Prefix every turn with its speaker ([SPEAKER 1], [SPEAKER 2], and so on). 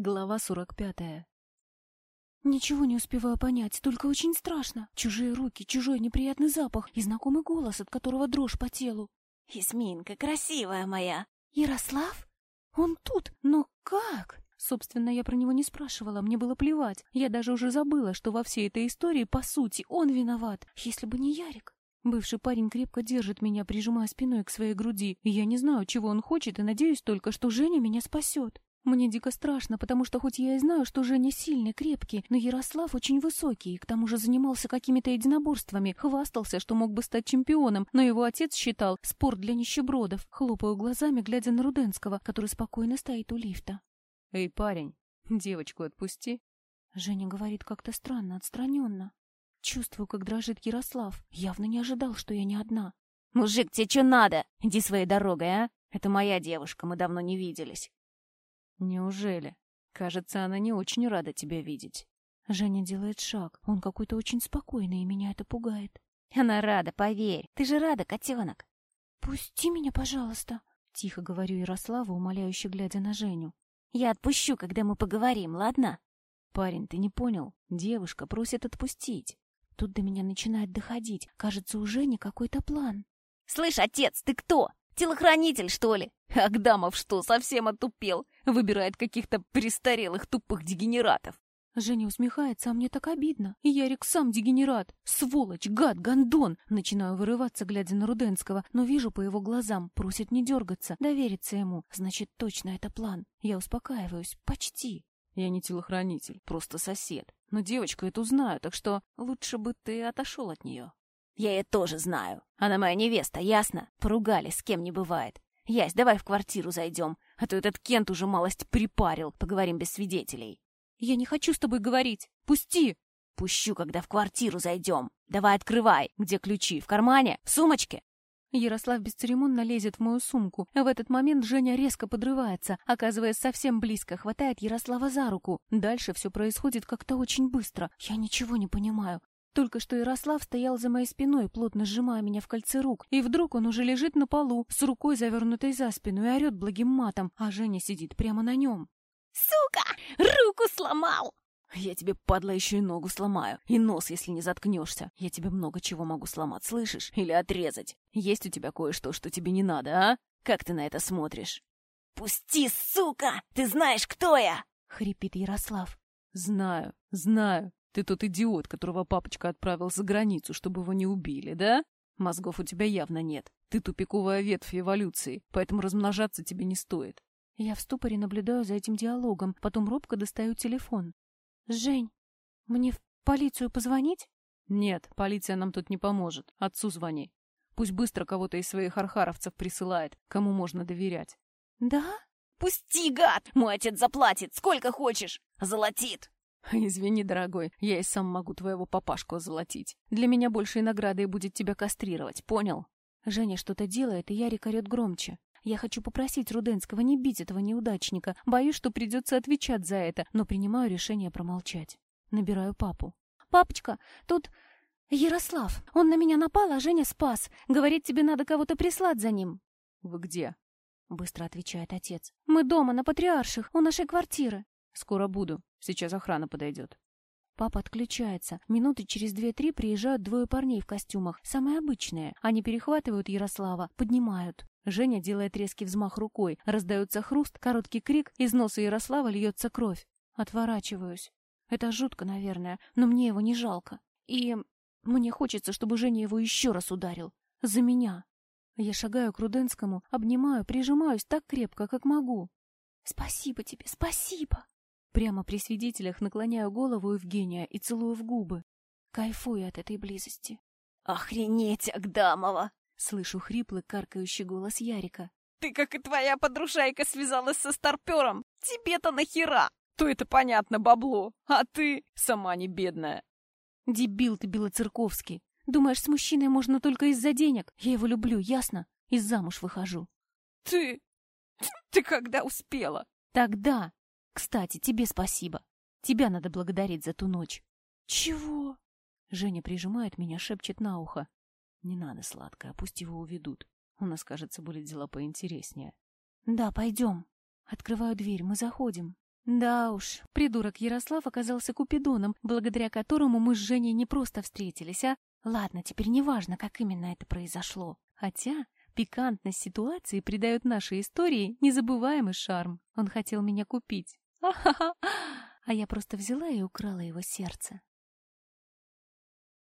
[SPEAKER 1] Глава сорок пятая.
[SPEAKER 2] Ничего не успеваю понять, только очень страшно. Чужие руки, чужой неприятный запах и знакомый голос, от которого дрожь по телу.
[SPEAKER 3] «Ясминка, красивая моя!»
[SPEAKER 2] «Ярослав? Он тут, но как?» Собственно, я про него не спрашивала, мне было плевать. Я даже уже забыла, что во всей этой истории, по сути, он виноват, если бы не Ярик. Бывший парень крепко держит меня, прижимая спиной к своей груди, я не знаю, чего он хочет, и надеюсь только, что Женя меня спасет. Мне дико страшно, потому что хоть я и знаю, что Женя сильный, крепкий, но Ярослав очень высокий, и к тому же занимался какими-то единоборствами, хвастался, что мог бы стать чемпионом, но его отец считал спорт для нищебродов. Хлопаю глазами, глядя на Руденского, который спокойно стоит у лифта.
[SPEAKER 1] «Эй, парень, девочку отпусти!»
[SPEAKER 2] Женя говорит как-то странно, отстраненно. Чувствую, как дрожит Ярослав. Явно не ожидал, что я не одна.
[SPEAKER 3] «Мужик, тебе что надо? Иди своей дорогой, а? Это моя девушка, мы давно не виделись».
[SPEAKER 1] Неужели? Кажется, она не очень рада тебя видеть.
[SPEAKER 2] Женя делает шаг. Он какой-то очень спокойный, и меня это пугает.
[SPEAKER 3] Она рада, поверь. Ты же рада, котенок.
[SPEAKER 2] Пусти меня, пожалуйста. Тихо говорю Ярославу, умоляюще глядя на Женю.
[SPEAKER 3] Я отпущу, когда мы поговорим, ладно?
[SPEAKER 1] Парень, ты не понял. Девушка просит отпустить.
[SPEAKER 2] Тут до меня начинает доходить. Кажется, у Жени какой-то план.
[SPEAKER 3] Слышь, отец, ты кто? Телохранитель, что ли? Агдамов что, совсем отупел? Выбирает каких-то престарелых тупых дегенератов.
[SPEAKER 2] Женя усмехается, а мне так обидно. И Ярик сам дегенерат. Сволочь, гад, гондон. Начинаю вырываться, глядя на Руденского, но вижу по его глазам, просит не дергаться, довериться ему. Значит, точно это план. Я успокаиваюсь. Почти.
[SPEAKER 1] Я не телохранитель, просто сосед. Но девочку эту знаю, так что лучше бы ты отошел от нее.
[SPEAKER 3] Я ее тоже знаю. Она моя невеста, ясно? Поругались, с кем не бывает. Ясь, давай в квартиру зайдем, а то этот Кент уже малость припарил. Поговорим без свидетелей.
[SPEAKER 2] Я не хочу с тобой говорить. Пусти.
[SPEAKER 3] Пущу, когда в квартиру зайдем. Давай открывай. Где ключи? В кармане? В сумочке?
[SPEAKER 2] Ярослав бесцеремонно лезет в мою сумку. В этот момент Женя резко подрывается, оказываясь совсем близко, хватает Ярослава за руку. Дальше все происходит как-то очень быстро. Я ничего не понимаю. Только что Ярослав стоял за моей спиной, плотно сжимая меня в кольце рук, и вдруг он уже лежит на полу, с рукой завернутой за спину, и орет благим матом, а Женя сидит прямо на нем.
[SPEAKER 3] «Сука! Руку сломал!»
[SPEAKER 1] «Я тебе, падла, еще и ногу сломаю, и нос, если не заткнешься. Я тебе много чего могу сломать, слышишь? Или отрезать. Есть у тебя кое-что, что тебе не надо, а? Как ты на это смотришь?»
[SPEAKER 3] «Пусти, сука! Ты знаешь, кто я!»
[SPEAKER 2] — хрипит Ярослав.
[SPEAKER 1] «Знаю, знаю. Ты тот идиот, которого папочка отправил за границу, чтобы его не убили, да? Мозгов у тебя явно нет. Ты тупиковая ветвь эволюции, поэтому размножаться тебе не стоит.
[SPEAKER 2] Я в ступоре наблюдаю за этим диалогом, потом робко достаю телефон. «Жень, мне в полицию позвонить?»
[SPEAKER 1] «Нет, полиция нам тут не поможет. Отцу звони. Пусть быстро кого-то из своих архаровцев присылает, кому можно доверять».
[SPEAKER 2] «Да?»
[SPEAKER 3] «Пусти, гад! Мой отец заплатит, сколько хочешь! Золотит!»
[SPEAKER 1] «Извини, дорогой, я и сам могу твоего папашку озолотить. Для меня большей наградой будет тебя кастрировать, понял?»
[SPEAKER 2] Женя что-то делает, и Ярик орет громче. Я хочу попросить Руденского не бить этого неудачника. Боюсь, что придется отвечать за это, но принимаю решение промолчать. Набираю папу. «Папочка, тут Ярослав. Он на меня напал, а Женя спас. Говорит, тебе надо кого-то прислать за ним».
[SPEAKER 1] «Вы где?»
[SPEAKER 2] — быстро отвечает отец. «Мы дома, на Патриарших, у нашей квартиры».
[SPEAKER 1] «Скоро буду. Сейчас охрана подойдет».
[SPEAKER 2] Папа отключается. Минуты через две-три приезжают двое парней в костюмах, самые обычные. Они перехватывают Ярослава, поднимают. Женя делает резкий взмах рукой. Раздается хруст, короткий крик, из носа Ярослава льется кровь. Отворачиваюсь. Это жутко, наверное, но мне его не жалко. И мне хочется, чтобы Женя его еще раз ударил. За меня. Я шагаю к Руденскому, обнимаю, прижимаюсь так крепко, как могу. «Спасибо тебе, спасибо!» Прямо при свидетелях наклоняю голову Евгения и целую в губы. Кайфую от этой близости.
[SPEAKER 3] «Охренеть, Агдамова!»
[SPEAKER 2] Слышу хриплый, каркающий голос Ярика.
[SPEAKER 3] «Ты, как и твоя подружайка, связалась со старпером! Тебе-то нахера? То это понятно, бабло, а ты сама не бедная!»
[SPEAKER 2] «Дебил ты, Белоцерковский! Думаешь, с мужчиной можно только из-за денег? Я его люблю, ясно? И замуж выхожу».
[SPEAKER 3] «Ты... ты когда успела?»
[SPEAKER 2] «Тогда!» Кстати, тебе спасибо. Тебя надо благодарить за ту ночь.
[SPEAKER 3] Чего?
[SPEAKER 2] Женя прижимает меня, шепчет на ухо.
[SPEAKER 1] Не надо, сладкая, пусть его уведут. У нас, кажется, были дела поинтереснее.
[SPEAKER 2] Да, пойдем. Открываю дверь, мы заходим. Да уж, придурок Ярослав оказался купидоном, благодаря которому мы с Женей не просто встретились, а... Ладно, теперь неважно, как именно это произошло. Хотя пикантность ситуации придает нашей истории незабываемый шарм. Он хотел меня купить. А я просто взяла и украла его сердце.